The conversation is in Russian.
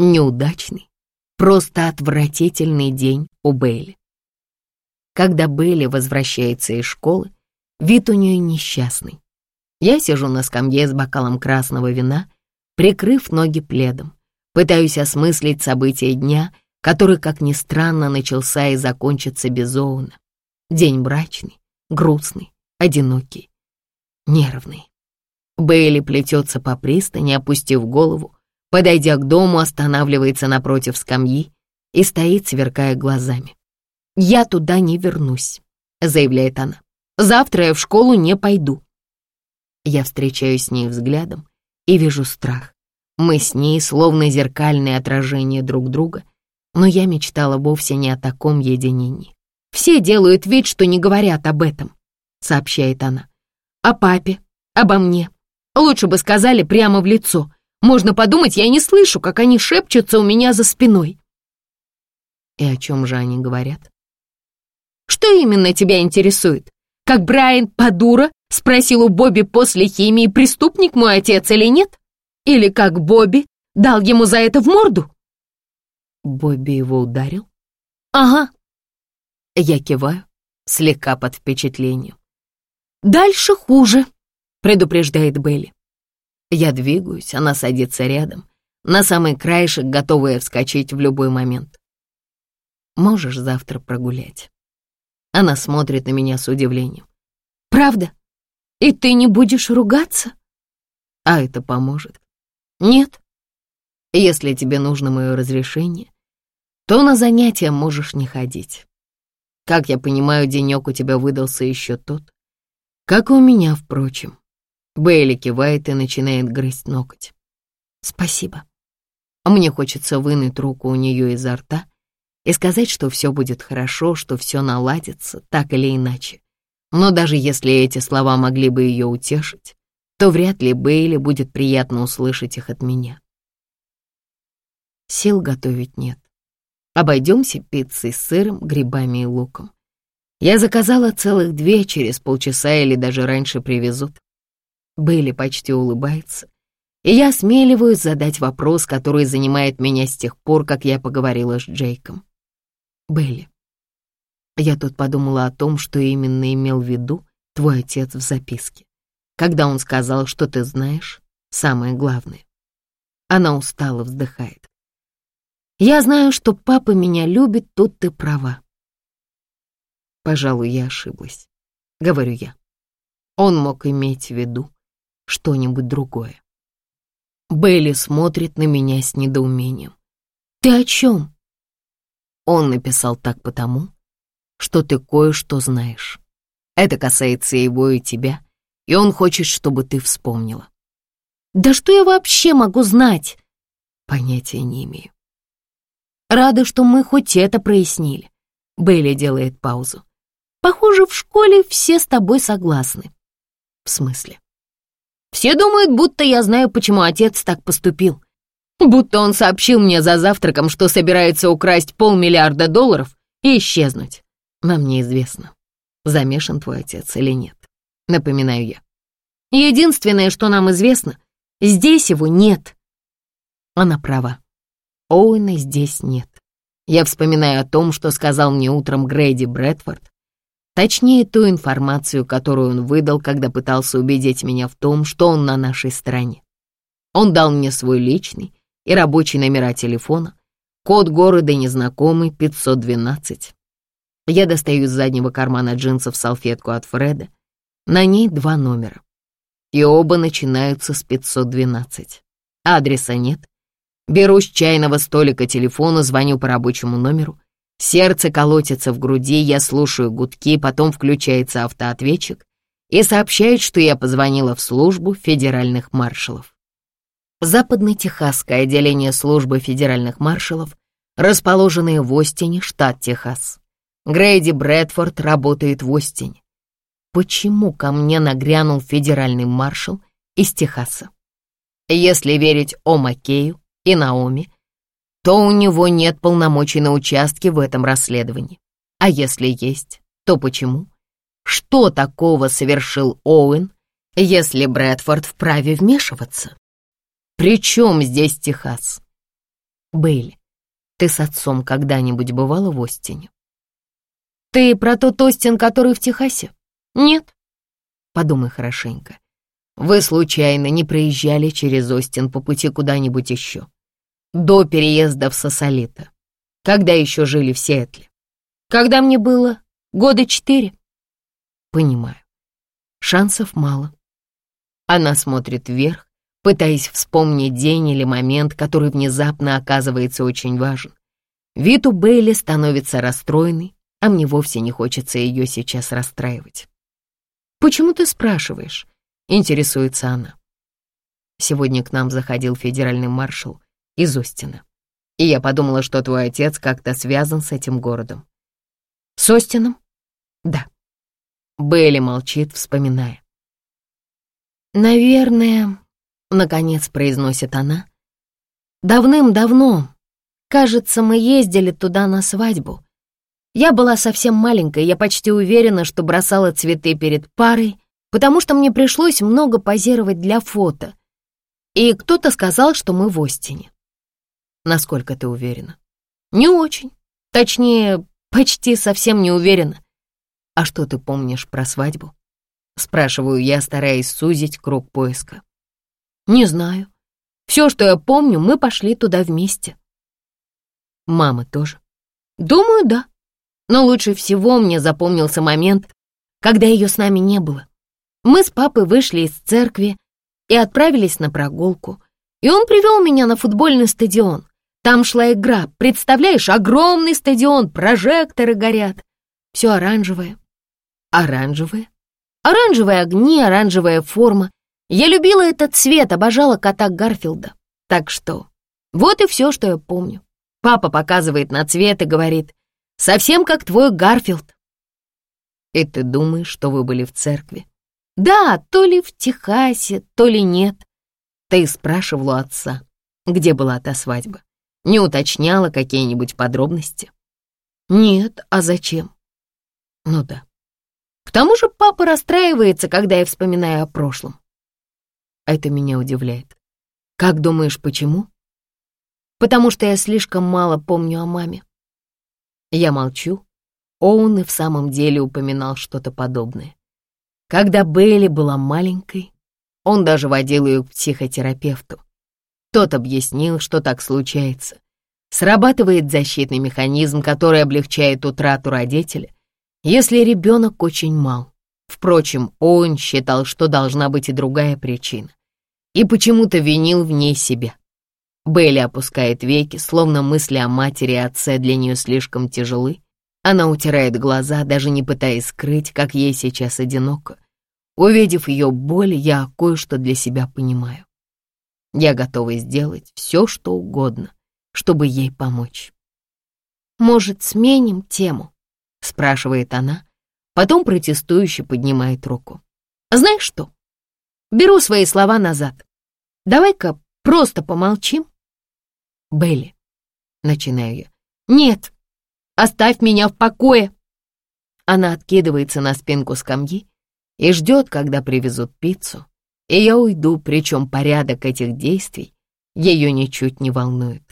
Неудачный, просто отвратительный день у Бейли. Когда Бейли возвращается из школы, вид у нее несчастный. Я сижу на скамье с бокалом красного вина, прикрыв ноги пледом, пытаюсь осмыслить события дня, который, как ни странно, начался и закончится без Оуна. День брачный, грустный, одинокий, нервный. Бейли плетется по пристани, опустив голову, подойдя к дому, останавливается напротив скамьи и стоит, сверкая глазами. «Я туда не вернусь», — заявляет она. «Завтра я в школу не пойду». Я встречаюсь с ней взглядом и вижу страх. Мы с ней словно зеркальные отражения друг друга, но я мечтала вовсе не о таком единении. «Все делают вид, что не говорят об этом», — сообщает она. «О папе, обо мне, Лучше бы сказали прямо в лицо. Можно подумать, я не слышу, как они шепчутся у меня за спиной. И о чем же они говорят? Что именно тебя интересует? Как Брайан Падура спросил у Бобби после химии, преступник мой отец или нет? Или как Бобби дал ему за это в морду? Бобби его ударил? Ага. Я киваю, слегка под впечатлением. Дальше хуже предупреждает Белли. Я двигаюсь, она садится рядом, на самый краешек, готовая вскочить в любой момент. Можешь завтра прогулять. Она смотрит на меня с удивлением. Правда? И ты не будешь ругаться? А это поможет? Нет. Если тебе нужно мое разрешение, то на занятия можешь не ходить. Как я понимаю, денек у тебя выдался еще тот, как и у меня, впрочем. Бейли кивает и начинает грызть ноготь. «Спасибо». Мне хочется вынуть руку у нее изо рта и сказать, что все будет хорошо, что все наладится, так или иначе. Но даже если эти слова могли бы ее утешить, то вряд ли Бейли будет приятно услышать их от меня. Сил готовить нет. Обойдемся пиццей с сыром, грибами и луком. Я заказала целых две, через полчаса или даже раньше привезут. Бейли почти улыбается, и я осмеливаюсь задать вопрос, который занимает меня с тех пор, как я поговорила с Джейком. Бейли, я тут подумала о том, что именно имел в виду твой отец в записке, когда он сказал, что ты знаешь самое главное. Она устало вздыхает. Я знаю, что папа меня любит, тут ты права. Пожалуй, я ошиблась, говорю я. Он мог иметь в виду, что-нибудь другое. Бейли смотрит на меня с недоумением. «Ты о чем?» Он написал так потому, что ты кое-что знаешь. Это касается его и тебя, и он хочет, чтобы ты вспомнила. «Да что я вообще могу знать?» Понятия не имею. Рада, что мы хоть это прояснили. Бейли делает паузу. Похоже, в школе все с тобой согласны. В смысле? Все думают, будто я знаю, почему отец так поступил. Будто он сообщил мне за завтраком, что собирается украсть полмиллиарда долларов и исчезнуть. Нам неизвестно, замешан твой отец или нет. Напоминаю я. Единственное, что нам известно, здесь его нет. Она права. Оуэна здесь нет. Я вспоминаю о том, что сказал мне утром Грейди Брэдфорд, Точнее, ту информацию, которую он выдал, когда пытался убедить меня в том, что он на нашей стороне. Он дал мне свой личный и рабочий номера телефона, код города незнакомый 512. Я достаю из заднего кармана джинсов салфетку от Фреда. На ней два номера. И оба начинаются с 512. Адреса нет. Беру с чайного столика телефона, звоню по рабочему номеру — Сердце колотится в груди, я слушаю гудки, потом включается автоответчик и сообщает, что я позвонила в службу федеральных маршалов. Западно-Техасское отделение службы федеральных маршалов, расположенное в Остине, штат Техас. Грейди Брэдфорд работает в Остине. Почему ко мне нагрянул федеральный маршал из Техаса? Если верить О. Маккею и Наоми, то у него нет полномочий на участке в этом расследовании. А если есть, то почему? Что такого совершил Оуэн, если Брэдфорд вправе вмешиваться? При чем здесь Техас? Бейли, ты с отцом когда-нибудь бывала в Остине? Ты про тот Остин, который в Техасе? Нет. Подумай хорошенько. Вы случайно не проезжали через Остин по пути куда-нибудь еще? До переезда в Сосолито. Когда еще жили в Сиэтле? Когда мне было года четыре. Понимаю. Шансов мало. Она смотрит вверх, пытаясь вспомнить день или момент, который внезапно оказывается очень важен. Вид у Бейли становится расстроенный, а мне вовсе не хочется ее сейчас расстраивать. «Почему ты спрашиваешь?» — интересуется она. Сегодня к нам заходил федеральный маршал из Остина, и я подумала, что твой отец как-то связан с этим городом. «С Остином?» «Да». Бейли молчит, вспоминая. «Наверное», — наконец произносит она, «давным-давно, кажется, мы ездили туда на свадьбу. Я была совсем маленькой, я почти уверена, что бросала цветы перед парой, потому что мне пришлось много позировать для фото. И кто-то сказал, что мы в Остине. Насколько ты уверена? Не очень. Точнее, почти совсем не уверена. А что ты помнишь про свадьбу? Спрашиваю я, стараясь сузить круг поиска. Не знаю. Все, что я помню, мы пошли туда вместе. Мама тоже? Думаю, да. Но лучше всего мне запомнился момент, когда ее с нами не было. Мы с папой вышли из церкви и отправились на прогулку. И он привел меня на футбольный стадион. Там шла игра, представляешь, огромный стадион, прожекторы горят. Все оранжевое. Оранжевое? Оранжевые огни, оранжевая форма. Я любила этот цвет, обожала кота Гарфилда. Так что вот и все, что я помню. Папа показывает на цвет и говорит, Совсем как твой Гарфилд. И ты думаешь, что вы были в церкви? Да, то ли в Техасе, то ли нет. Ты спрашивал у отца, где была та свадьба. Не уточняла какие-нибудь подробности? Нет, а зачем? Ну да. К тому же папа расстраивается, когда я вспоминаю о прошлом. Это меня удивляет. Как думаешь, почему? Потому что я слишком мало помню о маме. Я молчу. Оуэн и в самом деле упоминал что-то подобное. Когда Бейли была маленькой, он даже водил ее к психотерапевту. Тот объяснил, что так случается. Срабатывает защитный механизм, который облегчает утрату родителя, если ребенок очень мал. Впрочем, он считал, что должна быть и другая причина. И почему-то винил в ней себя. Белли опускает веки, словно мысли о матери и отце для нее слишком тяжелы. Она утирает глаза, даже не пытаясь скрыть, как ей сейчас одиноко. Увидев ее боль, я кое-что для себя понимаю. Я готова сделать все, что угодно, чтобы ей помочь. «Может, сменим тему?» — спрашивает она, потом протестующе поднимает руку. «Знаешь что? Беру свои слова назад. Давай-ка просто помолчим Белли, начинаю я. Нет, оставь меня в покое. Она откидывается на спинку скамьи и ждет, когда привезут пиццу, и я уйду, причем порядок этих действий ее ничуть не волнует.